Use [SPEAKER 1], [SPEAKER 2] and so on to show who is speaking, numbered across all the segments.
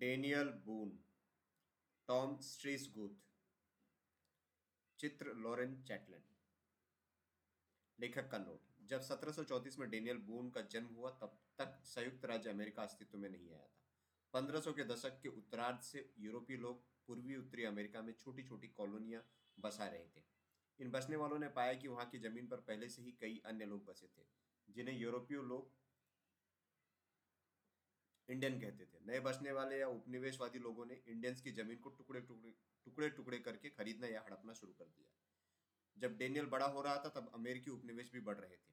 [SPEAKER 1] Daniel बून Tom स्ट्रीसगूथ चित्र Lauren चैटलन लेखक का नोट। जब 1734 में डेनियल बून का जन्म हुआ, तब तक संयुक्त राज्य अमेरिका अस्तित्व में नहीं आया था। 1500 के दशक के उत्तरार्ध से यूरोपीय लोग पूर्वी उत्तरी अमेरिका में छोटी छोटी कॉलोनियाँ बसा रहे थे। इन बसने वालों ने पाया कि वहाँ की ज़मीन पर पहले से ही कई अन्य लोग बसे थे, जिन्हें यूरोपीय लोग इंडियन कहते थे। नए बसने वाले या उपनिवेशवादी लोगों ने इंडियंस की ज़मीन को टुकड़े टुकड़े टुकड़े टुकड़े करके खरीदना या हड़पना शुरू कर दिया। जब डेनियल बड़ा हो रहा था, तब अमेरिकी उपनिवेश भी बढ़ रहे थे।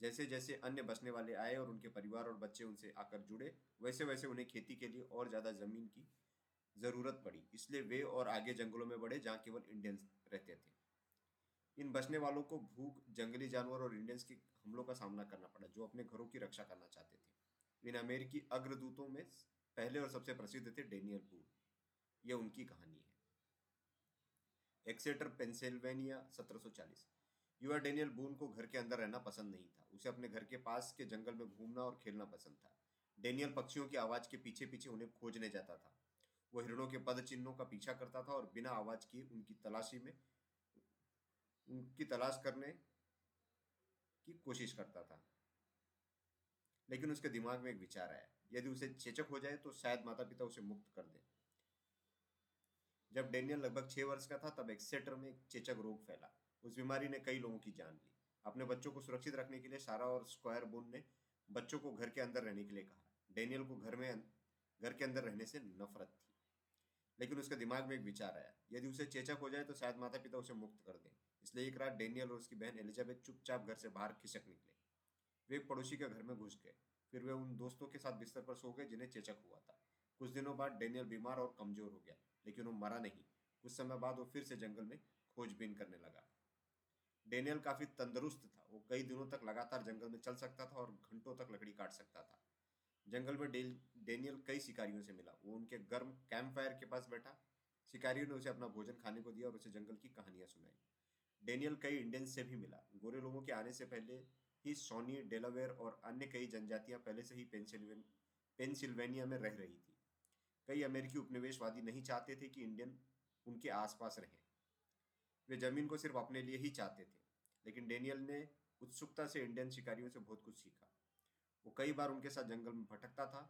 [SPEAKER 1] जैसे जैसे अन्य बसने वाले आए और उनके परिवार और बच्चे उनसे आकर जुड़े, वैसे वैसे उन्हें खेती के लिए और ज़्यादा ज़मीन की ज़रूरत पड़ी। इसलिए वे और आगे जंगलों में बढ़े, जहाँ केवल इंडियंस रहते थे। इन बसने वालों को भूख, जंगली जानवर और इंडियंस के हमलों का सामना करना पड़ा, जो अपने घरों की रक्षा करना चाहते थे। इन अमेरिकी अग्रदूतों में पहले और सबसे प्रसिद्ध थे डेनियल बून यह उनकी कहानी है। एक्सेटर, पेंसिल्वेनिया 1740 युवा डेनियल बून को घर के अंदर रहना पसंद नहीं था। उसे अपने घर के पास के जंगल में घूमना और खेलना पसंद था। डेनियल पक्षियों की आवाज़ के पीछे पीछे उन्हें खोजने जाता था। वह हिरणों के पद चिन्हों का पीछा करता था और बिना आवाज़ किए उनकी तलाशी में, उनकी तलाश करने की कोशिश करता था। लेकिन उसके दिमाग में एक विचार आया, यदि उसे चेचक हो जाए तो शायद माता पिता उसे मुक्त कर दे। जब डेनियल लगभग छह वर्ष का था, तब एक्सेटर में एक चेचक रोग फैला। उस बीमारी ने कई लोगों की जान ली। अपने बच्चों को सुरक्षित रखने के लिए सारा और स्क्वायर बोन ने बच्चों को घर के अंदर रहने के लिए कहा। डेनियल को घर में घर के अंदर रहने से नफरत थी। लेकिन उसके दिमाग में एक विचार आया, यदि उसे चेचक हो जाए तो शायद माता पिता उसे मुक्त कर दें। इसलिए एक रात डेनियल और उसकी बहन एलिजाबेथ चुपचाप घर से बाहर खिसक निकले। वे एक पड़ोसी के घर में घुस गए। फिर वे उन दोस्तों के साथ बिस्तर पर सो गए जिन्हें चेचक हुआ था। कुछ दिनों बाद डेनियल बीमार और कमज़ोर हो गया, लेकिन वो मरा नहीं। कुछ समय बाद वो फिर से जंगल में खोजबीन करने लगा। डेनियल काफ़ी तंदुरुस्त था। वो कई दिनों तक लगातार जंगल में चल सकता था और घंटों तक लकड़ी काट सकता था। जंगल में डेनियल कई शिकारियों से मिला। वो उनके गर्म कैंप फायर के पास बैठा। शिकारियों ने उसे अपना भोजन खाने को दिया और उसे जंगल की कहानियाँ सुनाई। डेनियल कई इंडियंस से भी मिला। गोरे लोगों के आने से पहले ही सोनी डेलावेयर और अन्य कई जनजातियाँ पहले से ही पेंसिल्वेनिया में रह रही थी। कई अमेरिकी उपनिवेशवादी नहीं चाहते थे कि इंडियन उनके आसपास रहे। वे ज़मीन को सिर्फ़ अपने लिए ही चाहते थे, लेकिन डेनियल ने उत्सुकता से इंडियन शिकारियों से बहुत कुछ सीखा। वो कई बार उनके साथ जंगल में भटकता था,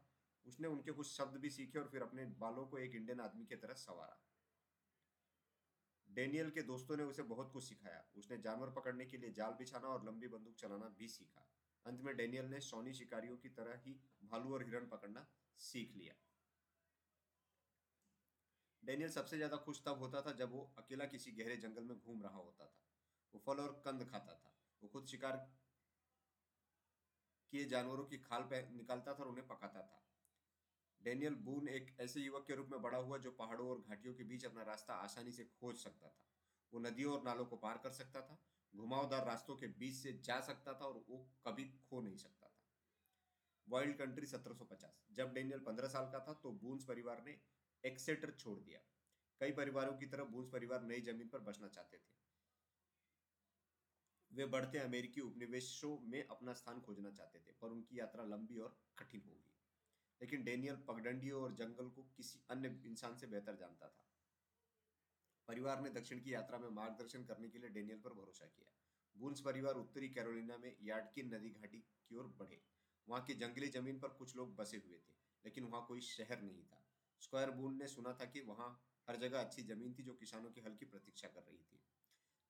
[SPEAKER 1] उसने उनके कुछ शब्द भी सीखे और फिर अपने बालों को एक इंडियन आदमी की तरह सवारा। डेनियल के दोस्तों ने उसे बहुत कुछ सिखाया। उसने जानवर पकड़ने के लिए जाल बिछाना और लंबी बंदूक चलाना भी सीखा। अंत में डेनियल ने सोनी शिकारियों की तरह ही भालू और हिरण पकड़ना सीख लिया। डेनियल सबसे ज़्यादा खुश तब होता था जब वो अकेला किसी गहरे जंगल में घूम रहा होता था। वो फल और कंद खाता था। वो खुद शिकार किए जानवरों की खाल निकालता था और उन्हें पकाता था। डेनियल बून एक ऐसे युवक के रूप में बड़ा हुआ जो पहाड़ों और घाटियों के बीच अपना रास्ता आसानी से खोज सकता था। वो नदियों और नालों को पार कर सकता था, घुमावदार रास्तों के बीच से जा सकता था और वो कभी खो नहीं सकता था। वाइल्ड कंट्री 1750 जब डेनियल 15 साल का था तो बून्स परिवार ने एक्सेटर छोड़ दिया। कई परिवारों की तरह बून्स परिवार नई ज़मीन पर बसना चाहते थे। वे बढ़ते अमेरिकी उपनिवेशों में अपना स्थान खोजना चाहते थे, पर उनकी यात्रा लंबी और कठिन होगी। लेकिन डेनियल पगडंडियों और जंगल को किसी अन्य इंसान से बेहतर जानता था। परिवार ने दक्षिण की यात्रा में मार्गदर्शन करने के लिए डेनियल पर भरोसा किया। बून्स परिवार उत्तरी कैरोलिना में याडकिन नदी घाटी की ओर बढ़े। वहाँ की जंगली ज़मीन पर कुछ लोग बसे हुए थे, लेकिन वहाँ कोई शहर नहीं था। स्क्वायर बून ने सुना था कि वहाँ हर जगह अच्छी ज़मीन थी जो किसानों की हल की प्रतीक्षा कर रही थी।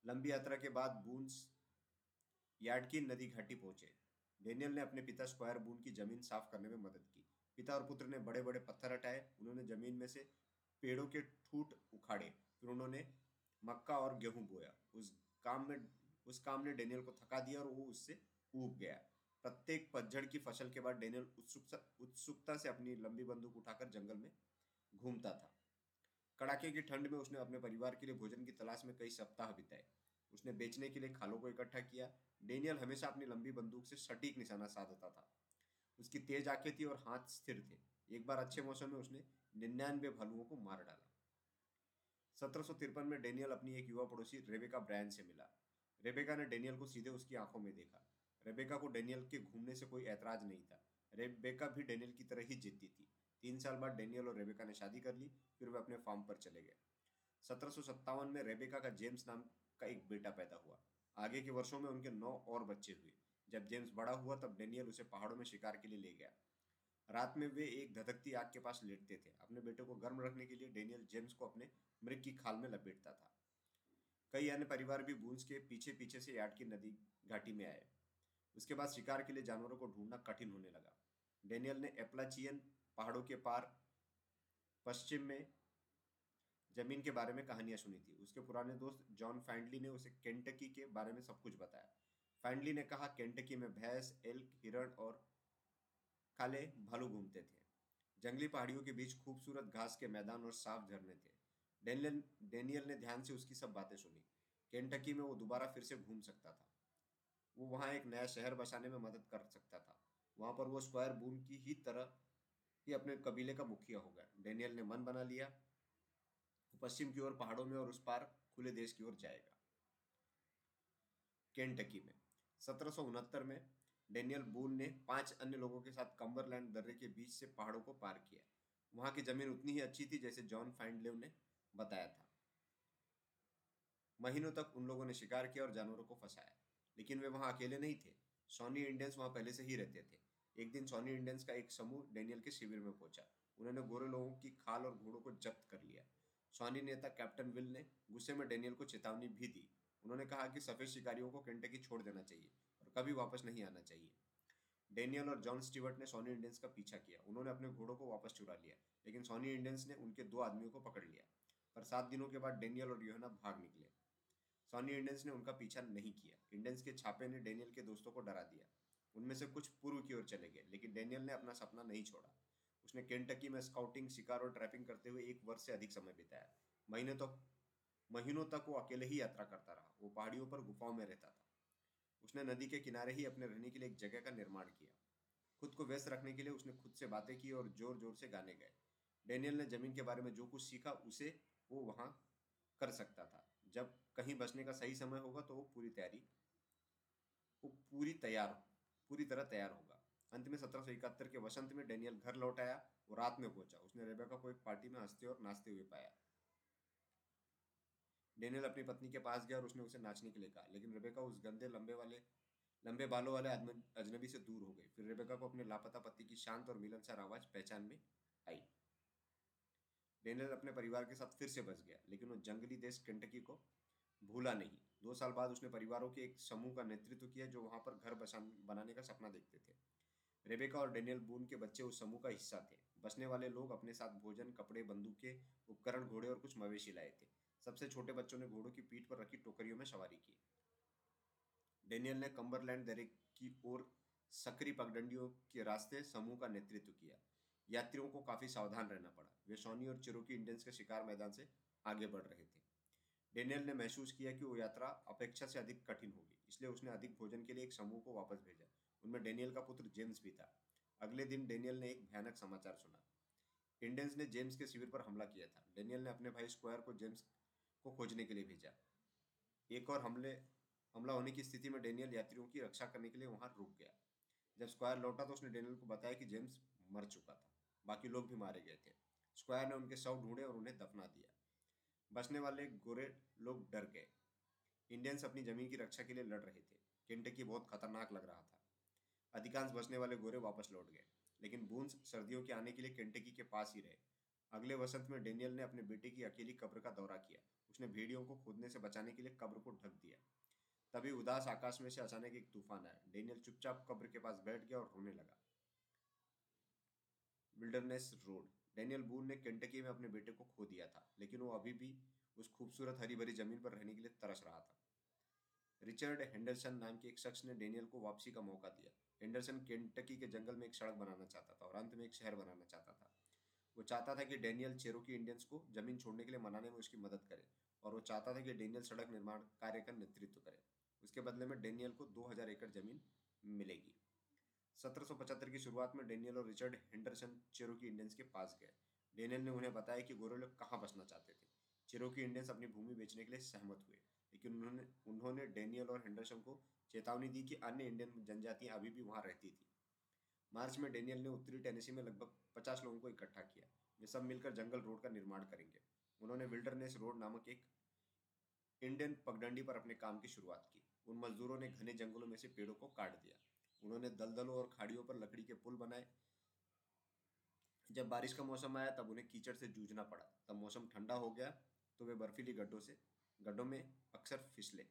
[SPEAKER 1] लंबी यात्रा के बाद बून्स याडकिन नदी घाटी पहुँचे। डेनियल ने अपने पिता स्क्वायर बून की ज़मीन साफ़ करने में मदद की। पिता और पुत्र ने बड़े बड़े पत्थर हटाए, उन्होंने ज़मीन में से पेड़ों के ठूट उखाड़े, फिर उन्होंने मक्का और गेहूँ बोया। उस काम में, उस काम ने डेनियल को थका दिया और वो उससे ऊब गया। प्रत्येक पतझड़ की फ़सल के बाद डेनियल उत्सुकता उत्सुकता से अपनी लंबी बंदूक उठाकर जंगल में घूमता था। कड़ाके की ठंड में उसने अपने परिवार के लिए भोजन की तलाश में कई सप्ताह बिताए। उसने बेचने के लिए खालों को इकट्ठा किया। डेनियल हमेशा अपनी लंबी बंदूक से सटीक निशाना साधता था। उसकी तेज आँखें थी और हाथ स्थिर थे। एक बार अच्छे मौसम में उसने निन्यानवे भालुओं को मार डाला। सत्रह में डेनियल अपनी एक युवा पड़ोसी रेबेका ब्रायन से मिला। रेबेका ने डेनियल को सीधे उसकी आँखों में देखा। रेबेका को डेनियल के घूमने से कोई ऐतराज नहीं था। रेबेका भी डेनियल की तरह ही जिद्दी थी। तीन साल बाद डेनियल और रेबेका ने शादी कर ली, फिर वे अपने फार्म पर चले गए। सत्रह में रेबेका का जेम्स नाम का एक बेटा पैदा हुआ। आगे के वर्षों में उनके नौ और बच्चे हुए। जब जेम्स बड़ा हुआ तब डेनियल उसे पहाड़ों में शिकार के लिए ले गया। रात में वे एक धधकती आग के पास लेटते थे। अपने बेटे को गर्म रखने के लिए डेनियल जेम्स को अपने मृग की खाल में लपेटता था। कई अन्य परिवार भी बूंस के पीछे पीछे से यार्ड की नदी घाटी में आए। उसके बाद शिकार के लिए जानवरों को ढूंढना कठिन होने लगा। डेनियल ने एप्लाचियन पहाड़ों के पार पश्चिम में ज़मीन के बारे में कहानियाँ सुनी थी। उसके पुराने दोस्त जॉन फैंडली ने उसे केंटकी के बारे में सब कुछ बताया। फैंडली ने कहा, केंटकी में भैंस, एल्क, हिरण और काले भालू घूमते थे। जंगली पहाड़ियों के बीच खूबसूरत घास के मैदान और साफ़ झरने थे। डेनियल ने ध्यान से उसकी सब बातें सुनी। केंटकी में वो दोबारा फिर से घूम सकता था। वो वहाँ एक नया शहर बसाने में मदद कर सकता था। वहाँ पर वो स्क्वायर बूम की ही तरह ही अपने कबीले का मुखिया हो गया। डेनियल ने मन बना लिया, पश्चिम की ओर पहाड़ों में और उस पार खुले देश की ओर जाएगा। केंटकी में सत्रह सौ उनहत्तर में डेनियल बून ने पाँच अन्य लोगों के साथ कम्बरलैंड दर्रे के बीच से पहाड़ों को पार किया। वहाँ की ज़मीन उतनी ही अच्छी थी जैसे जॉन फाइंडलेव ने बताया था। महीनों तक उन लोगों ने शिकार किया और जानवरों को फंसाया, लेकिन वे वहाँ अकेले नहीं थे। सोनी इंडियंस वहाँ पहले से ही रहते थे। एक दिन सोनी इंडियंस का एक समूह डेनियल के शिविर में पहुँचा। उन्होंने गोरे लोगों की खाल और घोड़ों को जब्त कर लिया। सोनी नेता कैप्टन विल ने गुस्से में डेनियल को चेतावनी भी दी। उन्होंने कहा कि सफ़ेद शिकारियों को केंटकी छोड़ देना चाहिए और कभी वापस नहीं आना चाहिए। डेनियल और जॉन स्टीवर्ट ने सोनी इंडियंस का पीछा किया। उन्होंने अपने घोड़ों को वापस चुरा लिया, लेकिन सोनी इंडियंस ने उनके दो आदमियों को पकड़ लिया, पर सात दिनों के बाद डेनियल और योहना भाग निकले। सोनी इंडियंस ने उनका पीछा नहीं किया। इंडियंस के छापे ने डेनियल के दोस्तों को डरा दिया। उनमें से कुछ पूर्व की ओर चले गए, लेकिन डेनियल ने अपना सपना नहीं छोड़ा। उसने केंटकी में स्काउटिंग शिकार और ट्रैपिंग करते हुए एक वर्ष से अधिक समय बिताया। महीने तो महीनों तक वो अकेले ही यात्रा करता रहा। वो पहाड़ियों पर गुफाओं में रहता था। उसने नदी के किनारे ही अपने रहने के लिए एक जगह का निर्माण किया। खुद को व्यस्त रखने के लिए उसने खुद से बातें की और ज़ोर ज़ोर से गाने गए। डेनियल ने ज़मीन के बारे में जो कुछ सीखा, उसे वो वहाँ कर सकता था। जब कहीं बचने का सही समय होगा तो वो पूरी तैयारी, वो पूरी तैयार, पूरी तरह तैयार होगा। अंत में सत्रह सौ इकहत्तर के वसंत में डेनियल घर लौट आया और रात में पहुँचा। उसने रेबेका को एक पार्टी में हँसते और नाचते हुए पाया। डेनियल अपनी पत्नी के पास गया और उसने उसे नाचने के लिए कहा। लेकिन रेबेका उस गंदे, लंबे वाले, लंबे बालों वाले अजनबी से दूर हो गई। फिर रेबेका को अपने लापता पति की शांत और मिलनसार आवाज़ पहचान में आई। डेनियल अपने परिवार के साथ फिर से बस गया, लेकिन वो जंगली देश केंटकी को भूला नहीं। दो साल बाद उसने परिवारों के एक समूह का नेतृत्व किया, जो वहाँ पर घर बनाने का सपना देखते थे। रेबेका और डेनियल बून के बच्चे उस समूह का हिस्सा थे। बसने वाले लोग अपने साथ भोजन, कपड़े, बंदूकें, उपकरण, घोड़े और कुछ मवेशी लाए थे। सबसे छोटे बच्चों ने घोड़ों की पीठ पर रखी टोकरियों में सवारी की। डेनियल ने कम्बरलैंड दरे की ओर सकरी पगडंडियों के रास्ते समूह का नेतृत्व किया। यात्रियों को काफ़ी सावधान रहना पड़ा। वे सोनी और चिरोकी इंडियंस के शिकार मैदान से आगे बढ़ रहे थे। डेनियल ने महसूस किया कि वो यात्रा अपेक्षा से अधिक कठिन होगी, इसलिए उसने अधिक भोजन के लिए एक समूह को वापस भेजा। उनमें डेनियल का पुत्र जेम्स भी था। अगले दिन डेनियल ने एक भयानक समाचार सुना। इंडियंस ने जेम्स के शिविर पर हमला किया था। डेनियल ने अपने भाई स्क्वायर को जेम्स को खोजने के लिए भेजा। एक और हमले, हमला होने की स्थिति में डेनियल यात्रियों की रक्षा करने के लिए वहाँ रुक गया। जब स्क्वायर लौटा तो उसने डेनियल को बताया कि जेम्स मर चुका था, बाकी लोग भी मारे गए थे। स्क्वायर ने उनके शव ढूंढे और उन्हें दफना दिया। बचने वाले गोरे लोग डर गए। इंडियंस अपनी ज़मीन की रक्षा के लिए लड़ रहे थे। केंटकी बहुत खतरनाक लग रहा था। अधिकांश बचने वाले गोरे वापस लौट गए, लेकिन बूंस सर्दियों के आने के लिए केंटकी के पास ही रहे। अगले वसंत में डेनियल ने अपने बेटे की अकेली कब्र का दौरा किया। उसने भेड़ियों को खोदने से बचाने के लिए कब्र को ढक दिया। तभी उदास आकाश में से अचानक एक तूफ़ान आया। डेनियल चुपचाप कब्र के पास बैठ गया और रोने लगा। Wilderness road. डेनियल बून ने केंटकी में अपने बेटे को खो दिया था, लेकिन वो अभी भी उस खूबसूरत हरी भरी ज़मीन पर रहने के लिए तरस रहा था। रिचर्ड हेंडरसन नाम के एक शख्स ने डेनियल को वापसी का मौका दिया। हेंडरसन केंटकी के जंगल में एक सड़क बनाना चाहता था और अंत में एक शहर बनाना चाहता था। वो चाहता था कि डेनियल चेरोकी इंडियंस को ज़मीन छोड़ने के लिए मनाने में उसकी मदद करे और वो चाहता था कि डेनियल सड़क निर्माण कार्य का नेतृत्व करे। उसके बदले में डेनियल को 2000 एकड़ ज़मीन मिलेगी। 1775 की शुरुआत में डेनियल और रिचर्ड हेंडरसन चेरोकी इंडियंस के पास गए। डेनियल ने उन्हें बताया कि गोरे लोग कहाँ बसना चाहते थे। चेरोकी इंडियंस अपनी भूमि बेचने के लिए सहमत हुए, लेकिन उन्होंने उन्होंने डेनियल और हेंडरसन को चेतावनी दी कि अन्य इंडियन जनजातियाँ अभी भी वहाँ रहती थी। मार्च में डेनियल ने उत्तरी टेनेसी में लगभग पचास लोगों को इकट्ठा किया। वे सब मिलकर जंगल रोड का निर्माण करेंगे। उन्होंने विल्डरनेस रोड नामक एक इंडियन पगडंडी पर अपने काम की शुरुआत की। उन मजदूरों ने घने जंगलों में से पेड़ों को काट दिया। उन्होंने दलदलों और खाड़ियों पर लकड़ी के पुल बनाए। जब बारिश का मौसम आया, तब उन्हें कीचड़ से जूझना पड़ा। तब मौसम ठंडा हो गया तो वे बर्फीली गड्ढों से, गड्ढों में अक्सर फिसले।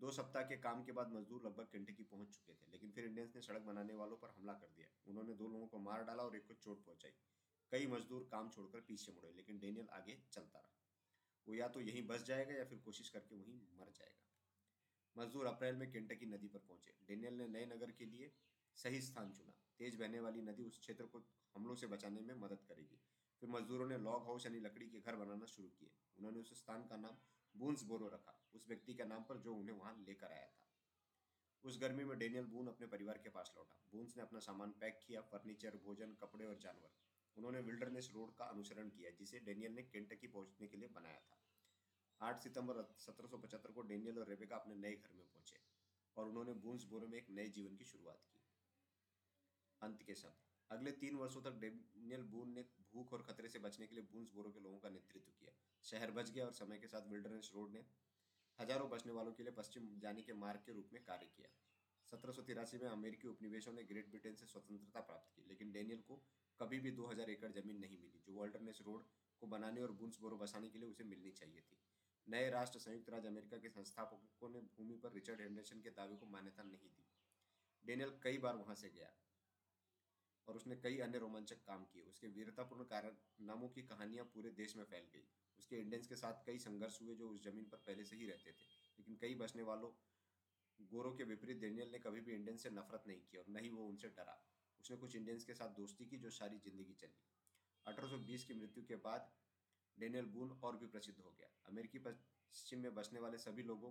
[SPEAKER 1] दो सप्ताह के काम के बाद मजदूर लगभग केंटकी पहुँच चुके थे, लेकिन फिर इंडियंस ने सड़क बनाने वालों पर हमला कर दिया। उन्होंने दो लोगों को मार डाला और एक को चोट पहुंचाई। कई मजदूर काम छोड़कर पीछे मुड़े, लेकिन डेनियल आगे चलता रहा। वो या तो यहीं बस जाएगा या फिर कोशिश करके वहीं मर जाएगा। मजदूर अप्रैल में केंटकी नदी पर पहुँचे। डेनियल ने नए नगर के लिए सही स्थान चुना। तेज बहने वाली नदी उस क्षेत्र को हमलों से बचाने में मदद करेगी। फिर मजदूरों ने लॉग हाउस यानी लकड़ी के घर बनाना शुरू किए। उन्होंने उस स्थान का नाम बूंस बोरो रखा। उस व्यक्ति के नाम पर जो उन्हें वहाँ लेकर आया था। उस गर्मी में डेनियल बून अपने परिवार के पास लौटा। बूंस ने अपना सामान पैक किया, फर्नीचर, भोजन, कपड़े और जानवर। उन्होंने विल्डरनेस रोड का अनुसरण किया, जिसे डेनियल ने केंटकी पहुँचने के लिए बनाया था। 8 सितंबर 1775 को डेनियल और रेबेका अपने नए घर में पहुँचे और उन्होंने बूंस बोरो में एक नए जीवन की शुरुआत की। अंत के शब्द। अगले तीन वर्षों तक डेनियल बून ने भूख और खतरे से बचने के लिए बूंस बोरो के लोगों का नेतृत्व किया। शहर बच गया और समय के साथ विल्डरनेस रोड ने हज़ारों बचने वालों के लिए पश्चिम जाने के मार्ग के रूप में कार्य किया। सत्रह सौ तिरासी में अमेरिकी उपनिवेशों ने ग्रेट ब्रिटेन से स्वतंत्रता प्राप्त की, लेकिन डेनियल को कभी भी 2000 एकड़ ज़मीन नहीं मिली, जो वॉल्टरनेस रोड को बनाने और बुंस बोरो बसाने के लिए उसे मिलनी चाहिए थी। नए राष्ट्र, संयुक्त राज्य अमेरिका के संस्थापकों ने भूमि पर रिचर्ड हेंडरसन के दावे को मान्यता नहीं दी। डेनियल कई बार वहाँ से गया और उसने कई अन्य रोमांचक काम किए। उसके वीरतापूर्ण कारनामों की कहानियाँ पूरे देश में फैल गई। उसके इंडियंस के साथ कई संघर्ष हुए जो उस ज़मीन पर पहले से ही रहते थे। लेकिन कई बचने वालों, गोरों के विपरीत डेनियल ने कभी भी इंडियन से नफरत नहीं की और न ही वो उनसे डरा। उसने कुछ इंडियंस के साथ दोस्ती की जो सारी ज़िंदगी चली। 1820 की मृत्यु के बाद डेनियल बून और भी प्रसिद्ध हो गया। अमेरिकी पश्चिम में बसने वाले सभी लोगों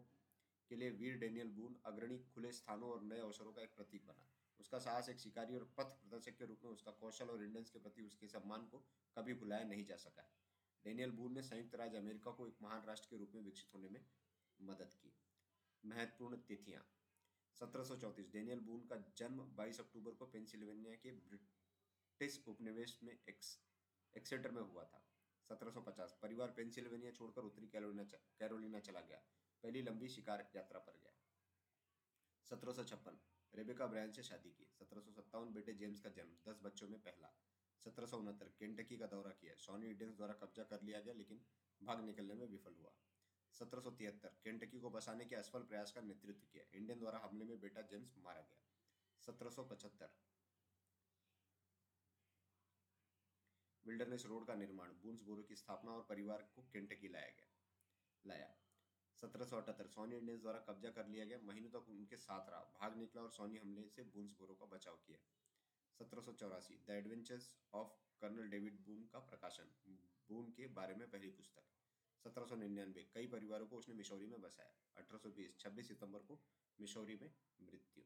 [SPEAKER 1] के लिए वीर डेनियल बून अग्रणी खुले स्थानों और नए अवसरों का एक प्रतीक बना। उसका साहस एक शिकारी और पथ प्रदर्शक के रूप में उसका कौशल और इंडियंस के प्रति उसके सम्मान को कभी भुलाया नहीं जा सका। है डेनियल बून ने संयुक्त राज्य अमेरिका को एक महान राष्ट्र के रूप में विकसित होने में मदद की। महत्वपूर्ण तिथियाँ। 1734 डेनियल बून का जन्म 22 अक्टूबर को पेंसिल्वेनिया के ब्रिटिश उपनिवेश में एक्स, एक्सेटर में हुआ था। 1750 परिवार पेंसिल्वेनिया छोड़कर उत्तरी कैरोलिना कैरोलिना चला गया। पहली लंबी शिकार यात्रा पर गया। सत्रह रेबेका ब्रायन से शादी की। सत्रह बेटे जेम्स का जन्म। दस बच्चों में पहला। सत्रह सौ उनहत्तर, केंटकी का दौरा किया। सॉनी इंडियंस द्वारा कब्जा कर लिया गया, लेकिन भाग निकलने में विफल हुआ। सत्रह सौ तिहत्तर, केंटकी को बसाने के असफल प्रयास का नेतृत्व किया। इंडियन द्वारा हमले में बेटा जेम्स मारा गया। सत्रह सौ पचहत्तर, विल्डरनेस रोड का निर्माण बूंस बोरो की स्थापना और परिवार को केंटकी लाया गया, लाया। सत्रह सौ अठहत्तर, सोनी इंडियंस द्वारा कब्जा कर लिया गया। महीनों तक उनके साथ रहा। भाग निकला और सोनी हमले से बूंस बोरो का बचाव किया। सत्रह सौ चौरासी the adventures of colonel David Boom का प्रकाशन बूम के बारे में पहली पुस्तक। सत्रह सौ निन्यानवे, कई परिवारों को उसने मिशोरी में बसाया। अठारह सौ बीस, छब्बीस सितंबर को मिशोरी में मृत्यु।